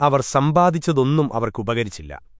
അവർ സമ്പാദിച്ചതൊന്നും അവർക്കുപകരിച്ചില്ല